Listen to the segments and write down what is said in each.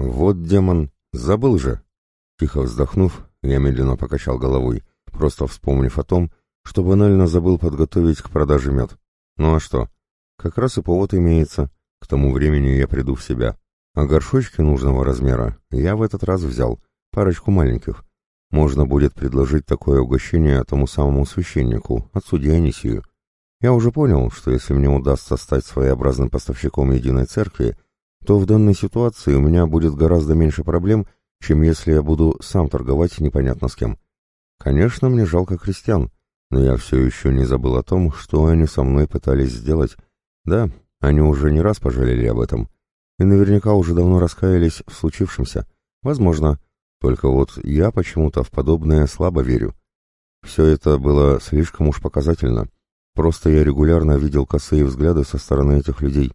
Вот демон, забыл же. Тихо вздохнув, я медленно покачал головой, просто вспомнив о том, что банально забыл подготовить к продаже мед. Ну а что? Как раз и повод имеется. К тому времени я приду в себя. А горшочки нужного размера я в этот раз взял, парочку маленьких. Можно будет предложить такое угощение тому самому священнику, отцу Дионисию. Я уже понял, что если мне удастся стать своеобразным поставщиком единой церкви, то в данной ситуации у меня будет гораздо меньше проблем, чем если я буду сам торговать непонятно с кем. Конечно, мне жалко крестьян, но я все еще не забыл о том, что они со мной пытались сделать. Да, они уже не раз пожалели об этом. И наверняка уже давно раскаялись в случившемся. Возможно. Только вот я почему-то в подобное слабо верю. Все это было слишком уж показательно. Просто я регулярно видел косые взгляды со стороны этих людей.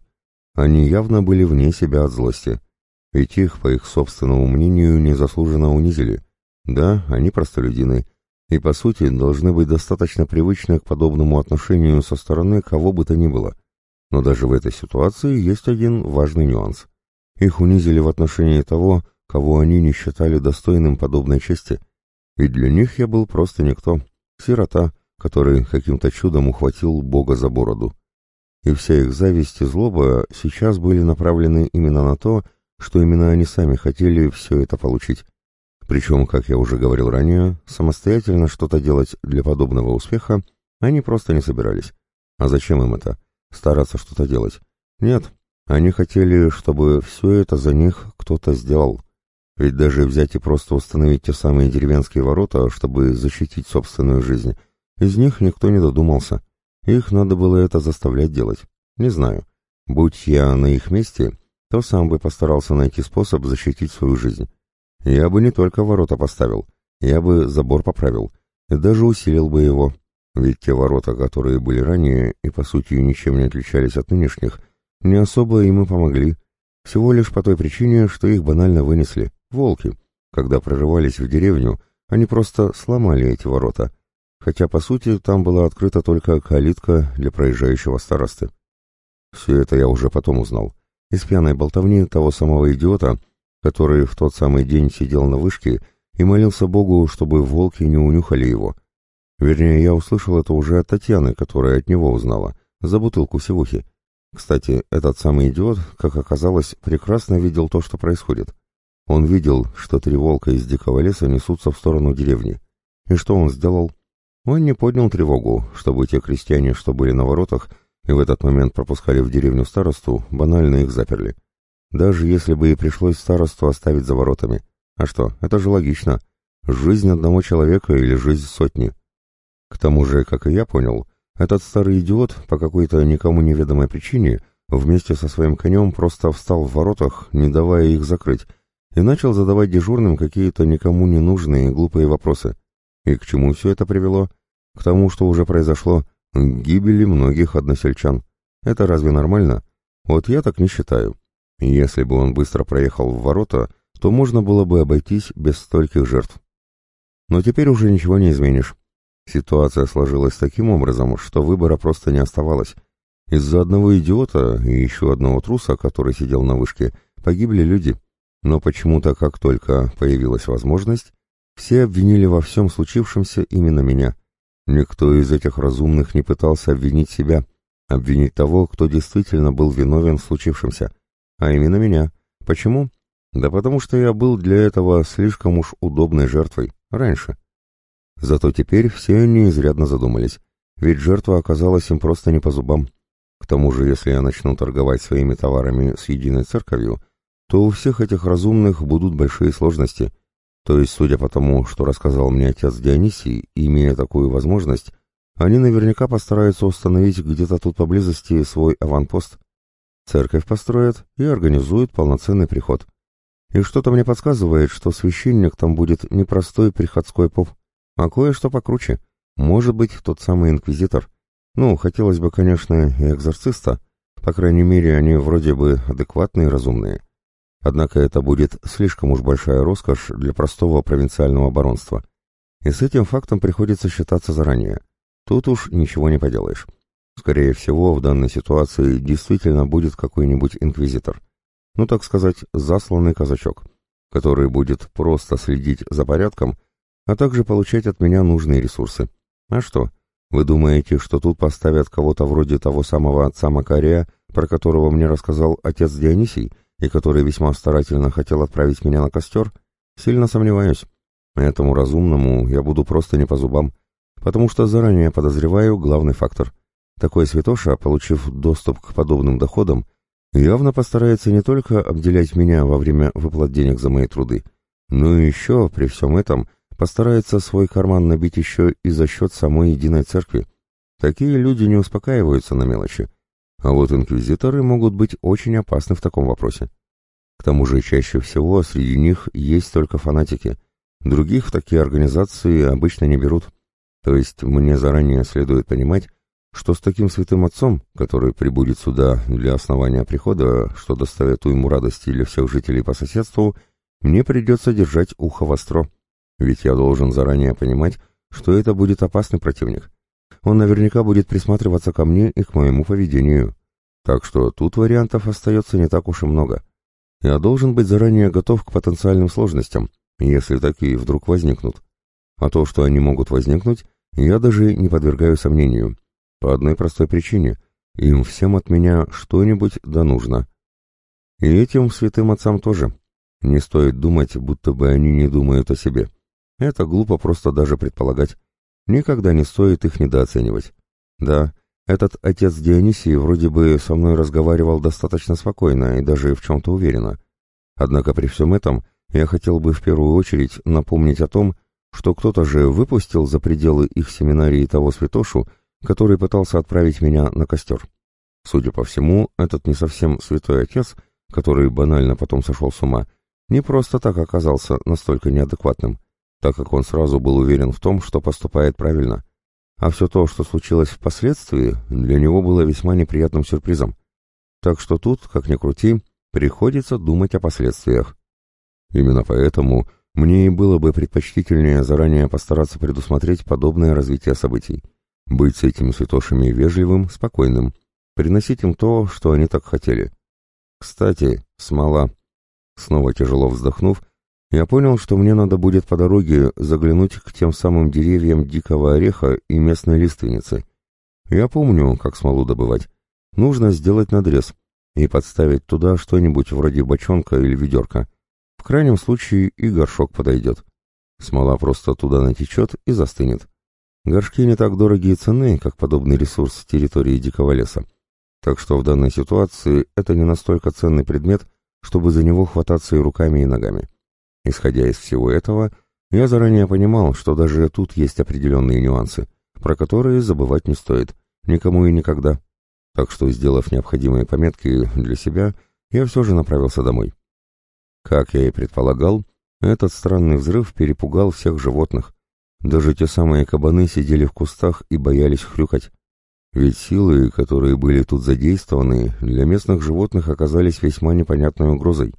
Они явно были вне себя от злости. Ведь их, по их собственному мнению, незаслуженно унизили. Да, они простолюдины, и, по сути, должны быть достаточно привычны к подобному отношению со стороны кого бы то ни было. Но даже в этой ситуации есть один важный нюанс. Их унизили в отношении того, кого они не считали достойным подобной чести. Ведь для них я был просто никто, сирота, который каким-то чудом ухватил Бога за бороду. И вся их зависть и злоба сейчас были направлены именно на то, что именно они сами хотели все это получить. Причем, как я уже говорил ранее, самостоятельно что-то делать для подобного успеха они просто не собирались. А зачем им это? Стараться что-то делать? Нет, они хотели, чтобы все это за них кто-то сделал. Ведь даже взять и просто установить те самые деревенские ворота, чтобы защитить собственную жизнь, из них никто не додумался. Их надо было это заставлять делать. Не знаю. Будь я на их месте, то сам бы постарался найти способ защитить свою жизнь. Я бы не только ворота поставил, я бы забор поправил, и даже усилил бы его. Ведь те ворота, которые были ранее и по сути ничем не отличались от нынешних, не особо им и помогли. Всего лишь по той причине, что их банально вынесли. Волки. Когда прорывались в деревню, они просто сломали эти ворота. Хотя, по сути, там была открыта только калитка для проезжающего старосты. Все это я уже потом узнал. Из пьяной болтовни того самого идиота, который в тот самый день сидел на вышке и молился Богу, чтобы волки не унюхали его. Вернее, я услышал это уже от Татьяны, которая от него узнала, за бутылку севухи. Кстати, этот самый идиот, как оказалось, прекрасно видел то, что происходит. Он видел, что три волка из дикого леса несутся в сторону деревни. И что он сделал? Он не поднял тревогу, чтобы те крестьяне, что были на воротах, и в этот момент пропускали в деревню старосту, банально их заперли. Даже если бы и пришлось старосту оставить за воротами. А что, это же логично. Жизнь одного человека или жизнь сотни. К тому же, как и я понял, этот старый идиот по какой-то никому неведомой причине вместе со своим конем просто встал в воротах, не давая их закрыть, и начал задавать дежурным какие-то никому не нужные и глупые вопросы. И к чему все это привело? К тому, что уже произошло, к гибели многих односельчан. Это разве нормально? Вот я так не считаю. Если бы он быстро проехал в ворота, то можно было бы обойтись без стольких жертв. Но теперь уже ничего не изменишь. Ситуация сложилась таким образом, что выбора просто не оставалось. Из-за одного идиота и еще одного труса, который сидел на вышке, погибли люди. Но почему-то, как только появилась возможность, все обвинили во всем случившемся именно меня. Никто из этих разумных не пытался обвинить себя, обвинить того, кто действительно был виновен в случившемся, а именно меня. Почему? Да потому что я был для этого слишком уж удобной жертвой раньше. Зато теперь все они изрядно задумались, ведь жертва оказалась им просто не по зубам. К тому же, если я начну торговать своими товарами с единой церковью, то у всех этих разумных будут большие сложности. То есть, судя по тому, что рассказал мне отец Дионисий, имея такую возможность, они наверняка постараются установить где-то тут поблизости свой аванпост. Церковь построят и организуют полноценный приход. И что-то мне подсказывает, что священник там будет не простой приходской поп, а кое-что покруче. Может быть, тот самый инквизитор. Ну, хотелось бы, конечно, и экзорциста. По крайней мере, они вроде бы адекватные и разумные. Однако это будет слишком уж большая роскошь для простого провинциального баронства. И с этим фактом приходится считаться заранее. Тут уж ничего не поделаешь. Скорее всего, в данной ситуации действительно будет какой-нибудь инквизитор. ну так сказать, засланный казачок, который будет просто следить за порядком, а также получать от меня нужные ресурсы. А что, вы думаете, что тут поставят кого-то вроде того самого отца Макария, про которого мне рассказал отец Дионисий, и который весьма старательно хотел отправить меня на костер? Сильно сомневаюсь. Этому разумному я буду просто не по зубам, потому что заранее подозреваю главный фактор. Такой святоша, получив доступ к подобным доходам, явно постарается не только обделять меня во время выплат денег за мои труды, но и еще при всем этом постарается свой карман набить еще и за счет самой единой церкви. Такие люди не успокаиваются на мелочи, а вот инквизиторы могут быть очень опасны в таком вопросе. К тому же чаще всего среди них есть только фанатики, других в такие организации обычно не берут. То есть мне заранее следует понимать, что с таким святым отцом, который прибудет сюда для основания прихода, что доставит ему радости для всех жителей по соседству, мне придется держать ухо востро. Ведь я должен заранее понимать, что это будет опасный противник. Он наверняка будет присматриваться ко мне и к моему поведению. Так что тут вариантов остается не так уж и много. Я должен быть заранее готов к потенциальным сложностям, если такие вдруг возникнут. А то, что они могут возникнуть, я даже не подвергаю сомнению. По одной простой причине. Им всем от меня что-нибудь да нужно. И этим святым отцам тоже. Не стоит думать, будто бы они не думают о себе. Это глупо просто даже предполагать. Никогда не стоит их недооценивать. Да, этот отец Дионисий вроде бы со мной разговаривал достаточно спокойно и даже в чем-то уверенно. Однако при всем этом я хотел бы в первую очередь напомнить о том, что кто-то же выпустил за пределы их семинарии того святошу, который пытался отправить меня на костер. Судя по всему, этот не совсем святой отец, который банально потом сошел с ума, не просто так оказался настолько неадекватным, так как он сразу был уверен в том, что поступает правильно. А все то, что случилось впоследствии, для него было весьма неприятным сюрпризом. Так что тут, как ни крути, приходится думать о последствиях. Именно поэтому мне и было бы предпочтительнее заранее постараться предусмотреть подобное развитие событий. Быть с этими святошами вежливым, спокойным, приносить им то, что они так хотели. Кстати, смола. Снова тяжело вздохнув, я понял, что мне надо будет по дороге заглянуть к тем самым деревьям дикого ореха и местной лиственницы. Я помню, как смолу добывать. Нужно сделать надрез и подставить туда что-нибудь вроде бочонка или ведерка. В крайнем случае и горшок подойдет. Смола просто туда натечет и застынет. Горшки не так дороги и цены, как подобный ресурс территории дикого леса. Так что в данной ситуации это не настолько ценный предмет, чтобы за него хвататься и руками, и ногами. Исходя из всего этого, я заранее понимал, что даже тут есть определенные нюансы, про которые забывать не стоит, никому и никогда. Так что, сделав необходимые пометки для себя, я все же направился домой. Как я и предполагал, этот странный взрыв перепугал всех животных, даже те самые кабаны сидели в кустах и боялись хрюкать. Ведь силы, которые были тут задействованы, для местных животных оказались весьма непонятной угрозой.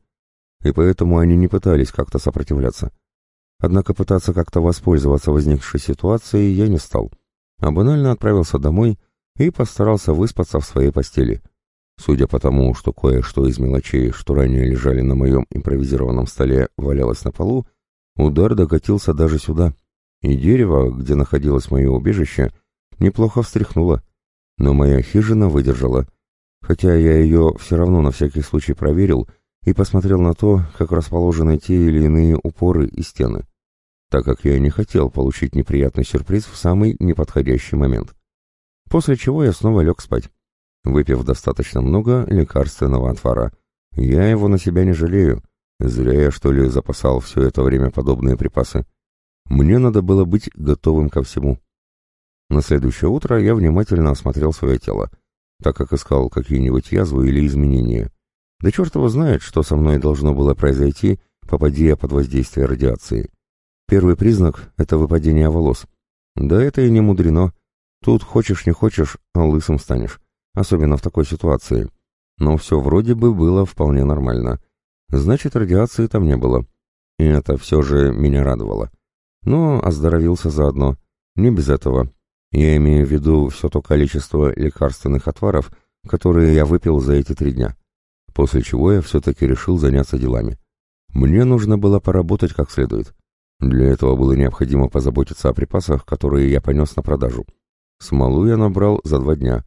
И поэтому они не пытались как-то сопротивляться. Однако пытаться как-то воспользоваться возникшей ситуацией я не стал, а банально отправился домой и постарался выспаться в своей постели. Судя по тому, что кое-что из мелочей, что ранее лежали на моем импровизированном столе, валялось на полу, удар докатился даже сюда — и дерево, где находилось мое убежище, неплохо встряхнуло, но моя хижина выдержала, хотя я ее все равно на всякий случай проверил и посмотрел на то, как расположены те или иные упоры и стены, так как я не хотел получить неприятный сюрприз в самый неподходящий момент. После чего я снова лег спать, выпив достаточно много лекарственного отвара. Я его на себя не жалею, зря я что ли запасал все это время подобные припасы. Мне надо было быть готовым ко всему. На следующее утро я внимательно осмотрел свое тело, так как искал какие-нибудь язвы или изменения. Да черт его знает, что со мной должно было произойти, попади я под воздействие радиации. Первый признак — это выпадение волос. Да это и не мудрено. Тут хочешь не хочешь, а лысым станешь. Особенно в такой ситуации. Но все вроде бы было вполне нормально. Значит, радиации там не было. И это все же меня радовало но оздоровился заодно. Не без этого. Я имею в виду все то количество лекарственных отваров, которые я выпил за эти три дня. После чего я все-таки решил заняться делами. Мне нужно было поработать как следует. Для этого было необходимо позаботиться о припасах, которые я понес на продажу. Смолу я набрал за два дня.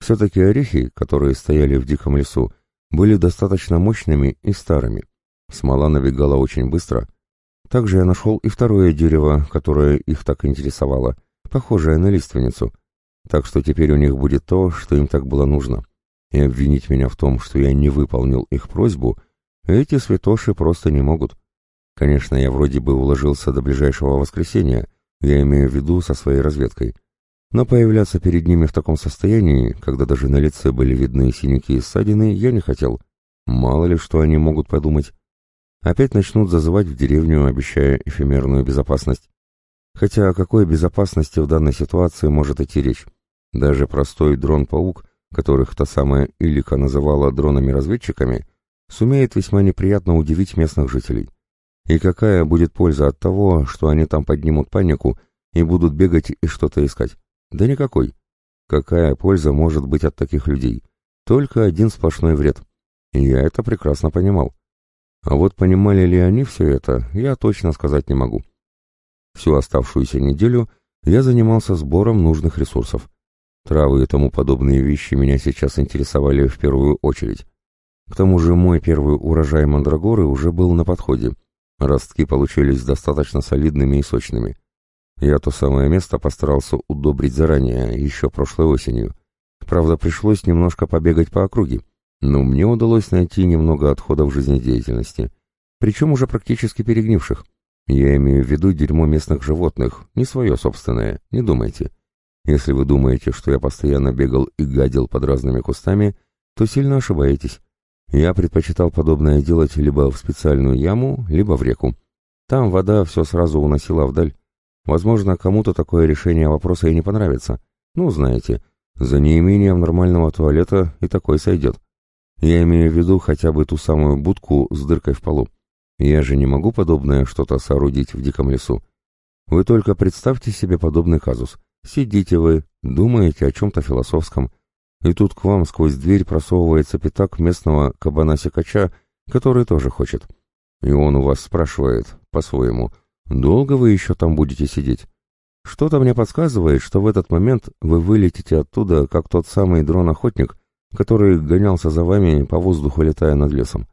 Все-таки орехи, которые стояли в диком лесу, были достаточно мощными и старыми. Смола набегала очень быстро. Также я нашел и второе дерево, которое их так интересовало, похожее на лиственницу. Так что теперь у них будет то, что им так было нужно. И обвинить меня в том, что я не выполнил их просьбу, эти святоши просто не могут. Конечно, я вроде бы уложился до ближайшего воскресенья, я имею в виду со своей разведкой. Но появляться перед ними в таком состоянии, когда даже на лице были видны синяки и ссадины, я не хотел. Мало ли, что они могут подумать. Опять начнут зазывать в деревню, обещая эфемерную безопасность. Хотя о какой безопасности в данной ситуации может идти речь? Даже простой дрон-паук, которых та самая Илика называла дронами-разведчиками, сумеет весьма неприятно удивить местных жителей. И какая будет польза от того, что они там поднимут панику и будут бегать и что-то искать? Да никакой. Какая польза может быть от таких людей? Только один сплошной вред. И я это прекрасно понимал. А вот понимали ли они все это, я точно сказать не могу. Всю оставшуюся неделю я занимался сбором нужных ресурсов. Травы и тому подобные вещи меня сейчас интересовали в первую очередь. К тому же мой первый урожай мандрагоры уже был на подходе. Ростки получились достаточно солидными и сочными. Я то самое место постарался удобрить заранее, еще прошлой осенью. Правда, пришлось немножко побегать по округе, но мне удалось найти немного отходов жизнедеятельности, причем уже практически перегнивших. Я имею в виду дерьмо местных животных, не свое собственное, не думайте. Если вы думаете, что я постоянно бегал и гадил под разными кустами, то сильно ошибаетесь. Я предпочитал подобное делать либо в специальную яму, либо в реку. Там вода все сразу уносила вдаль. Возможно, кому-то такое решение вопроса и не понравится. Ну, знаете, за неимением нормального туалета и такой сойдет. Я имею в виду хотя бы ту самую будку с дыркой в полу. Я же не могу подобное что-то соорудить в диком лесу. Вы только представьте себе подобный казус. Сидите вы, думаете о чем-то философском, и тут к вам сквозь дверь просовывается пятак местного кабана-секача, который тоже хочет. И он у вас спрашивает, по-своему, долго вы еще там будете сидеть? Что-то мне подсказывает, что в этот момент вы вылетите оттуда, как тот самый дрон-охотник, который гонялся за вами по воздуху, летая над лесом.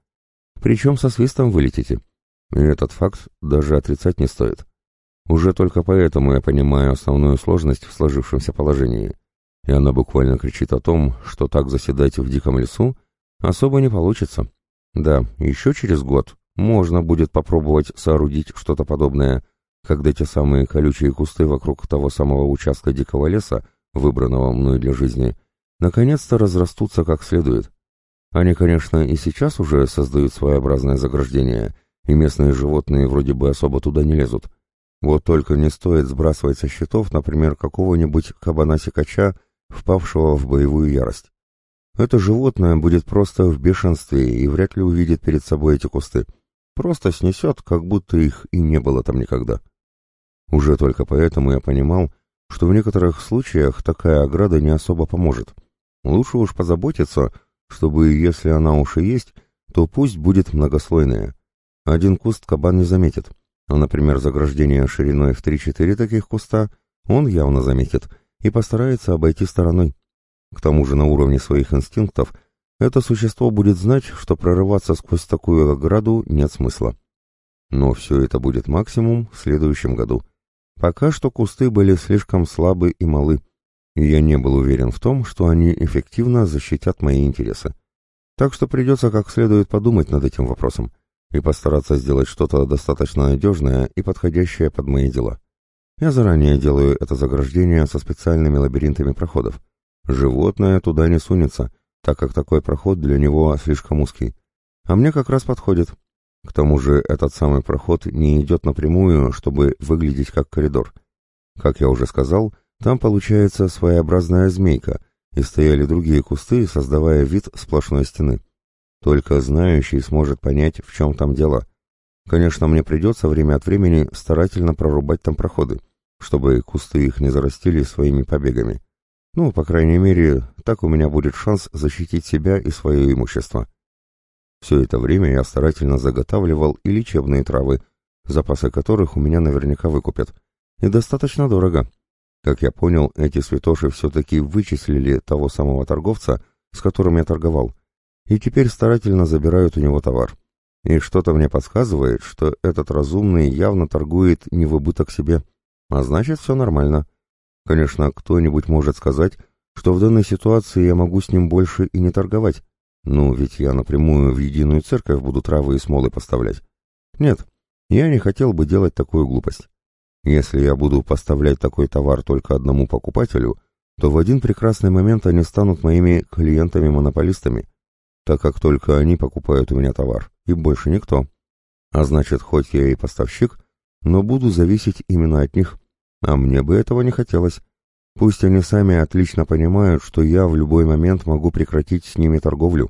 Причем со свистом вылетите. И этот факт даже отрицать не стоит. Уже только поэтому я понимаю основную сложность в сложившемся положении. И она буквально кричит о том, что так заседать в диком лесу особо не получится. Да, еще через год можно будет попробовать соорудить что-то подобное, когда те самые колючие кусты вокруг того самого участка дикого леса, выбранного мной для жизни, наконец-то разрастутся как следует. Они, конечно, и сейчас уже создают своеобразное заграждение, и местные животные вроде бы особо туда не лезут. Вот только не стоит сбрасывать со счетов, например, какого-нибудь кабана-сикача, впавшего в боевую ярость. Это животное будет просто в бешенстве и вряд ли увидит перед собой эти кусты. Просто снесет, как будто их и не было там никогда. Уже только поэтому я понимал, что в некоторых случаях такая ограда не особо поможет. Лучше уж позаботиться, чтобы, если она уж и есть, то пусть будет многослойная. Один куст кабан не заметит, а, например, заграждение шириной в 3-4 таких куста он явно заметит и постарается обойти стороной. К тому же на уровне своих инстинктов это существо будет знать, что прорываться сквозь такую ограду нет смысла. Но все это будет максимум в следующем году. Пока что кусты были слишком слабы и малы и я не был уверен в том, что они эффективно защитят мои интересы. Так что придется как следует подумать над этим вопросом и постараться сделать что-то достаточно надежное и подходящее под мои дела. Я заранее делаю это заграждение со специальными лабиринтами проходов. Животное туда не сунется, так как такой проход для него слишком узкий. А мне как раз подходит. К тому же этот самый проход не идет напрямую, чтобы выглядеть как коридор. Как я уже сказал, там получается своеобразная змейка, и стояли другие кусты, создавая вид сплошной стены. Только знающий сможет понять, в чем там дело. Конечно, мне придется время от времени старательно прорубать там проходы, чтобы кусты их не зарастили своими побегами. Ну, по крайней мере, так у меня будет шанс защитить себя и свое имущество. Все это время я старательно заготавливал и лечебные травы, запасы которых у меня наверняка выкупят. И достаточно дорого. Как я понял, эти святоши все-таки вычислили того самого торговца, с которым я торговал, и теперь старательно забирают у него товар. И что-то мне подсказывает, что этот разумный явно торгует не в убыток себе, а значит, все нормально. Конечно, кто-нибудь может сказать, что в данной ситуации я могу с ним больше и не торговать. Ну, ведь я напрямую в единую церковь буду травы и смолы поставлять. Нет, я не хотел бы делать такую глупость. Если я буду поставлять такой товар только одному покупателю, то в один прекрасный момент они станут моими клиентами-монополистами, так как только они покупают у меня товар, и больше никто. А значит, хоть я и поставщик, но буду зависеть именно от них, а мне бы этого не хотелось. Пусть они сами отлично понимают, что я в любой момент могу прекратить с ними торговлю,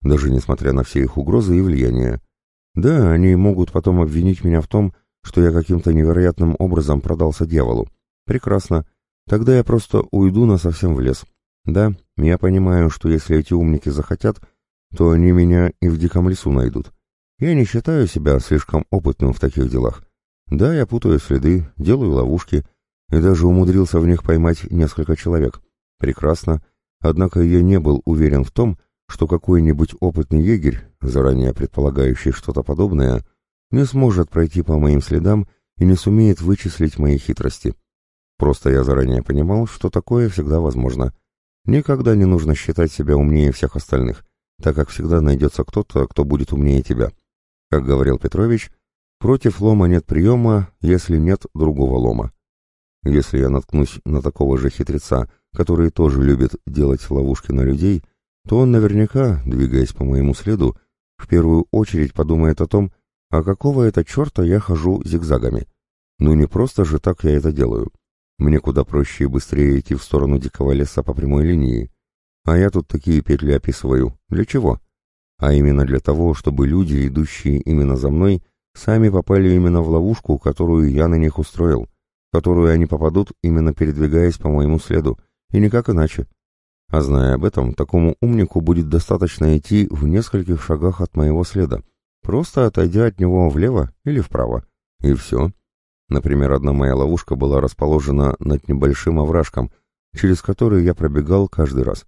даже несмотря на все их угрозы и влияние. Да, они могут потом обвинить меня в том, что я каким-то невероятным образом продался дьяволу. Прекрасно. Тогда я просто уйду на совсем в лес. Да, я понимаю, что если эти умники захотят, то они меня и в диком лесу найдут. Я не считаю себя слишком опытным в таких делах. Да, я путаю следы, делаю ловушки и даже умудрился в них поймать несколько человек. Прекрасно. Однако я не был уверен в том, что какой-нибудь опытный егерь, заранее предполагающий что-то подобное, не сможет пройти по моим следам и не сумеет вычислить мои хитрости. Просто я заранее понимал, что такое всегда возможно. Никогда не нужно считать себя умнее всех остальных, так как всегда найдется кто-то, кто будет умнее тебя. Как говорил Петрович, против лома нет приема, если нет другого лома. Если я наткнусь на такого же хитреца, который тоже любит делать ловушки на людей, то он наверняка, двигаясь по моему следу, в первую очередь подумает о том, а какого это черта я хожу зигзагами. Ну не просто же так я это делаю. Мне куда проще и быстрее идти в сторону дикого леса по прямой линии. А я тут такие петли описываю. Для чего? А именно для того, чтобы люди, идущие именно за мной, сами попали именно в ловушку, которую я на них устроил, которую они попадут, именно передвигаясь по моему следу, и никак иначе. А зная об этом, такому умнику будет достаточно идти в нескольких шагах от моего следа, просто отойдя от него влево или вправо. И все. Например, одна моя ловушка была расположена над небольшим овражком, через который я пробегал каждый раз.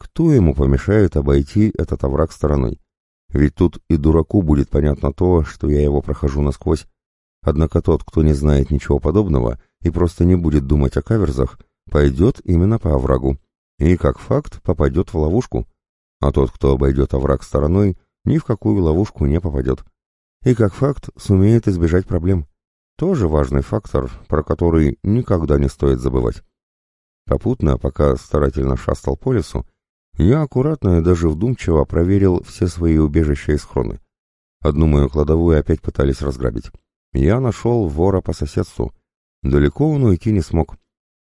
Кто ему помешает обойти этот овраг стороной? Ведь тут и дураку будет понятно то, что я его прохожу насквозь. Однако тот, кто не знает ничего подобного и просто не будет думать о каверзах, пойдет именно по оврагу и, как факт, попадет в ловушку, а тот, кто обойдет овраг стороной, ни в какую ловушку не попадет. И, как факт, сумеет избежать проблем. Тоже важный фактор, про который никогда не стоит забывать. Попутно, пока старательно шастал по лесу, я аккуратно и даже вдумчиво проверил все свои убежища и схроны. Одну мою кладовую опять пытались разграбить. Я нашел вора по соседству. Далеко он уйти не смог.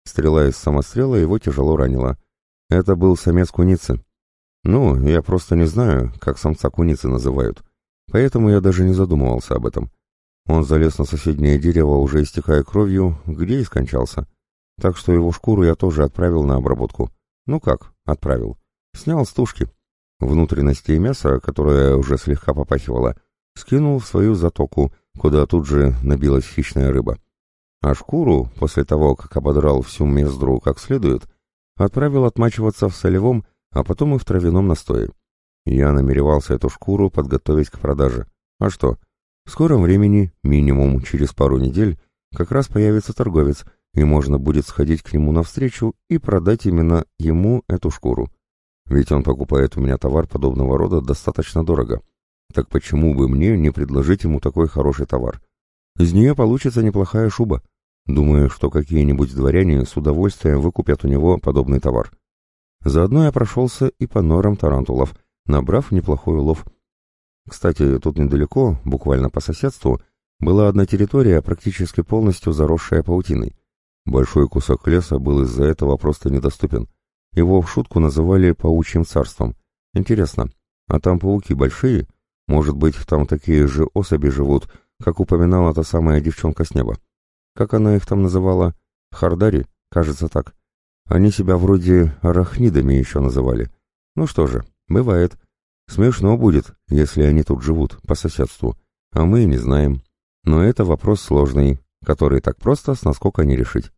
Стрела из самострела его тяжело ранила. Это был самец куницы. Ну, я просто не знаю, как самца куницы называют. Поэтому я даже не задумывался об этом. Он залез на соседнее дерево, уже истекая кровью, где и скончался. Так что его шкуру я тоже отправил на обработку. Ну как, отправил. Снял с. Внутренности и мясо, которое уже слегка попахивало, скинул в свою затоку, куда тут же набилась хищная рыба. А шкуру, после того, как ободрал всю мездру как следует, отправил отмачиваться в солевом, а потом и в травяном настое. Я намеревался эту шкуру подготовить к продаже. А что? В скором времени, минимум через пару недель, как раз появится торговец, и можно будет сходить к нему навстречу и продать именно ему эту шкуру. Ведь он покупает у меня товар подобного рода достаточно дорого. Так почему бы мне не предложить ему такой хороший товар? Из нее получится неплохая шуба. Думаю, что какие-нибудь дворяне с удовольствием выкупят у него подобный товар. Заодно я прошелся и по норам тарантулов, набрав неплохой улов. Кстати, тут недалеко, буквально по соседству, была одна территория, практически полностью заросшая паутиной. Большой кусок леса был из-за этого просто недоступен. Его в шутку называли «паучьим царством». Интересно, а там пауки большие? Может быть, там такие же особи живут, как упоминала та самая девчонка с неба? Как она их там называла? Хардари? Кажется так. Они себя вроде арахнидами еще называли. Ну что же, бывает. Смешно будет, если они тут живут, по соседству, а мы не знаем. Но это вопрос сложный, который так просто с наскока не решить.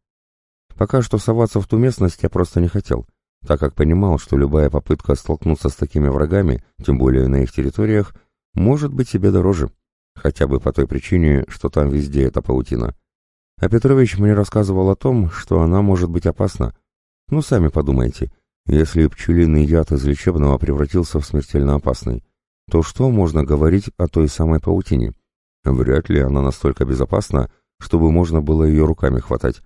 Пока что соваться в ту местность я просто не хотел, так как понимал, что любая попытка столкнуться с такими врагами, тем более на их территориях, может быть себе дороже, хотя бы по той причине, что там везде эта паутина. А Петрович мне рассказывал о том, что она может быть опасна. Ну, сами подумайте, если пчелиный яд из лечебного превратился в смертельно опасный, то что можно говорить о той самой паутине? Вряд ли она настолько безопасна, чтобы можно было ее руками хватать.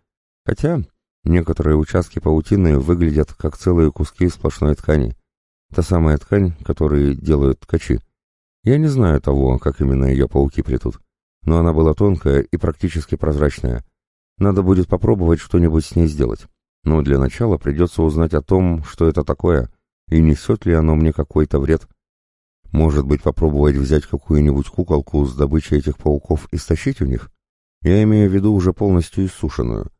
Хотя некоторые участки паутины выглядят как целые куски сплошной ткани. Та самая ткань, которую делают ткачи. Я не знаю того, как именно ее пауки плетут, но она была тонкая и практически прозрачная. Надо будет попробовать что-нибудь с ней сделать. Но для начала придется узнать о том, что это такое, и несет ли оно мне какой-то вред. Может быть, попробовать взять какую-нибудь куколку с добычей этих пауков и стащить у них? Я имею в виду уже полностью иссушенную.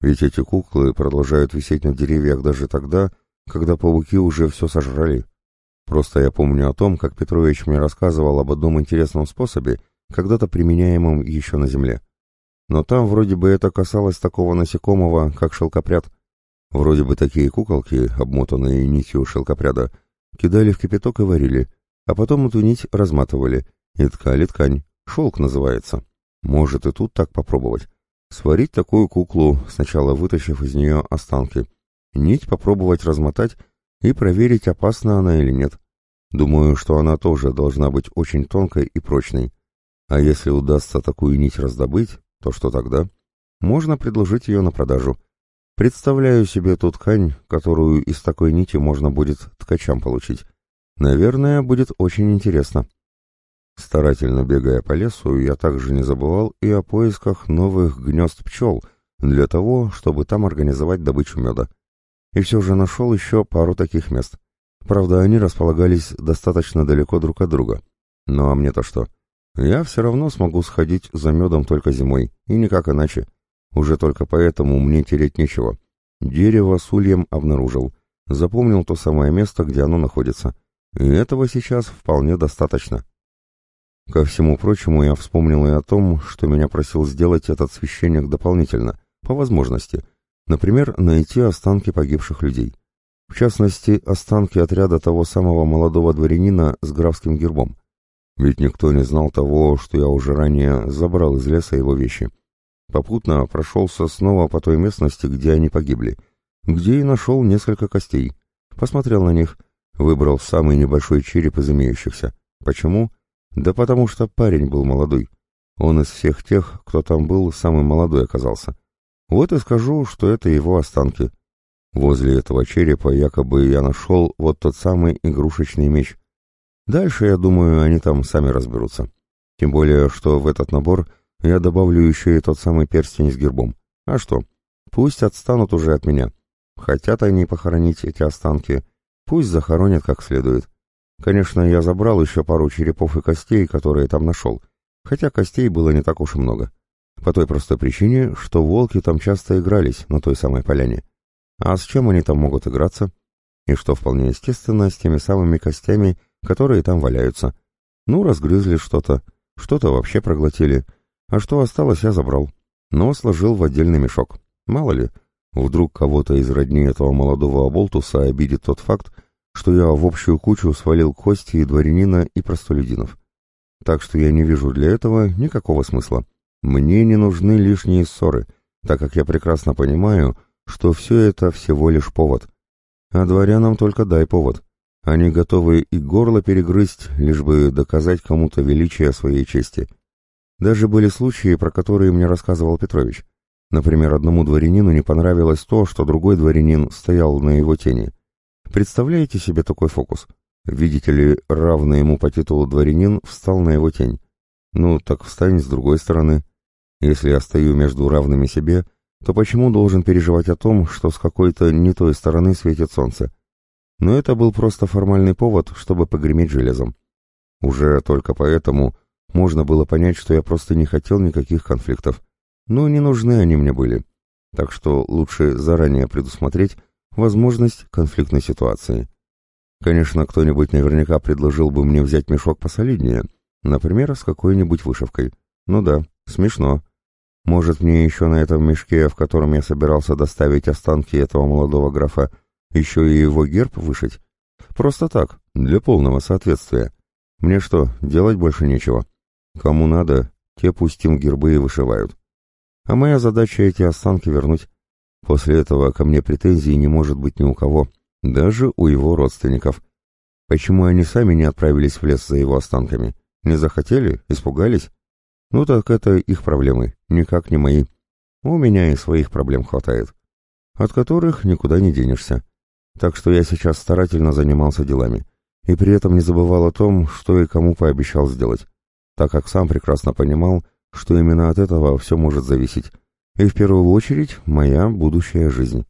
Ведь эти куклы продолжают висеть на деревьях даже тогда, когда пауки уже все сожрали. Просто я помню о том, как Петрович мне рассказывал об одном интересном способе, когда-то применяемом еще на Земле. Но там вроде бы это касалось такого насекомого, как шелкопряд. Вроде бы такие куколки, обмотанные нитью шелкопряда, кидали в кипяток и варили, а потом эту нить разматывали, и ткали ткань, шелк называется. Может и тут так попробовать. Сварить такую куклу, сначала вытащив из нее останки, нить попробовать размотать и проверить, опасна она или нет. Думаю, что она тоже должна быть очень тонкой и прочной. А если удастся такую нить раздобыть, то что тогда? Можно предложить ее на продажу. Представляю себе ту ткань, которую из такой нити можно будет ткачам получить. Наверное, будет очень интересно. Старательно бегая по лесу, я также не забывал и о поисках новых гнезд пчел для того, чтобы там организовать добычу меда. И все же нашел еще пару таких мест. Правда, они располагались достаточно далеко друг от друга. Ну а мне-то что? Я все равно смогу сходить за медом только зимой, и никак иначе. Уже только поэтому мне тереть нечего. Дерево с ульем обнаружил. Запомнил то самое место, где оно находится. И этого сейчас вполне достаточно. Ко всему прочему, я вспомнил и о том, что меня просил сделать этот священник дополнительно, по возможности. Например, найти останки погибших людей. В частности, останки отряда того самого молодого дворянина с графским гербом. Ведь никто не знал того, что я уже ранее забрал из леса его вещи. Попутно прошелся снова по той местности, где они погибли, где и нашел несколько костей. Посмотрел на них, выбрал самый небольшой череп из имеющихся. Почему? Да потому что парень был молодой. Он из всех тех, кто там был, самый молодой оказался. Вот и скажу, что это его останки. Возле этого черепа якобы я нашел вот тот самый игрушечный меч. Дальше, я думаю, они там сами разберутся. Тем более, что в этот набор я добавлю еще и тот самый перстень с гербом. А что? Пусть отстанут уже от меня. Хотят они похоронить эти останки. Пусть захоронят как следует. Конечно, я забрал еще пару черепов и костей, которые там нашел, хотя костей было не так уж и много. По той простой причине, что волки там часто игрались на той самой поляне. А с чем они там могут играться? И что вполне естественно, с теми самыми костями, которые там валяются. Ну, разгрызли что-то, что-то вообще проглотили, а что осталось, я забрал. Но сложил в отдельный мешок. Мало ли, вдруг кого-то из родни этого молодого оболтуса обидит тот факт, что я в общую кучу свалил кости и дворянина, и простолюдинов. Так что я не вижу для этого никакого смысла. Мне не нужны лишние ссоры, так как я прекрасно понимаю, что все это всего лишь повод. А дворянам только дай повод. Они готовы и горло перегрызть, лишь бы доказать кому-то величие своей чести. Даже были случаи, про которые мне рассказывал Петрович. Например, одному дворянину не понравилось то, что другой дворянин стоял на его тени. Представляете себе такой фокус? Видите ли, равный ему по титулу дворянин встал на его тень. Ну, так встань с другой стороны. Если я стою между равными себе, то почему должен переживать о том, что с какой-то не той стороны светит солнце? Но это был просто формальный повод, чтобы погреметь железом. Уже только поэтому можно было понять, что я просто не хотел никаких конфликтов. Но не нужны они мне были. Так что лучше заранее предусмотреть, возможность конфликтной ситуации. Конечно, кто-нибудь наверняка предложил бы мне взять мешок посолиднее, например, с какой-нибудь вышивкой. Ну да, смешно. Может, мне еще на этом мешке, в котором я собирался доставить останки этого молодого графа, еще и его герб вышить? Просто так, для полного соответствия. Мне что, делать больше нечего? Кому надо, те пусть им гербы и вышивают. А моя задача эти останки вернуть. После этого ко мне претензий не может быть ни у кого, даже у его родственников. Почему они сами не отправились в лес за его останками? Не захотели? Испугались? Ну так это их проблемы, никак не мои. У меня и своих проблем хватает, от которых никуда не денешься. Так что я сейчас старательно занимался делами, и при этом не забывал о том, что и кому пообещал сделать, так как сам прекрасно понимал, что именно от этого все может зависеть, и в первую очередь моя будущая жизнь.